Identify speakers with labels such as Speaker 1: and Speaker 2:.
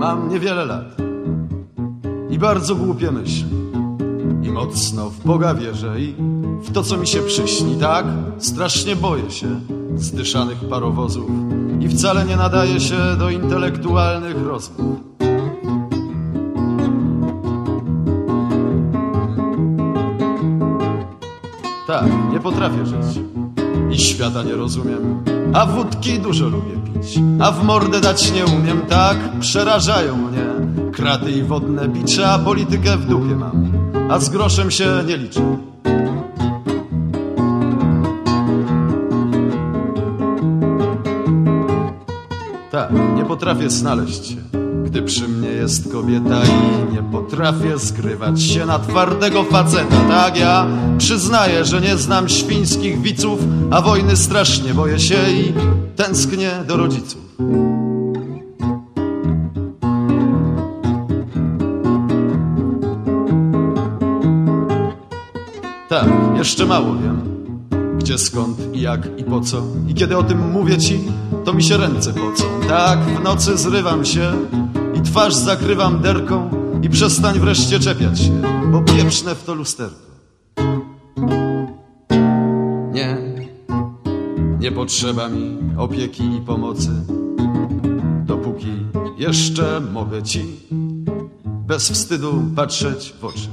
Speaker 1: Mam niewiele lat i bardzo głupie myśli. I mocno w Boga wierzę i w to, co mi się przyśni, tak? Strasznie boję się zdyszanych parowozów i wcale nie nadaje się do intelektualnych rozmów. Tak, nie potrafię żyć i świata nie rozumiem, a wódki dużo lubię pić, a w mordę dać nie umiem, tak przerażają mnie kraty i wodne bicze, a politykę w dupie mam, a z groszem się nie liczę. Tak, nie potrafię znaleźć się, gdy przy mnie jest kobieta i nie potrafię skrywać się na twardego faceta. Tak, ja przyznaję, że nie znam świńskich wiców, a wojny strasznie boję się i tęsknię do rodziców. Tak, jeszcze mało wiem. Gdzie, skąd i jak i po co. I kiedy o tym mówię ci, to mi się ręce pocą. Tak, w nocy zrywam się i twarz zakrywam derką i przestań wreszcie czepiać się, bo pieprzne w to lusterko. Nie, nie potrzeba mi opieki i pomocy, dopóki jeszcze mogę ci bez wstydu patrzeć w oczy.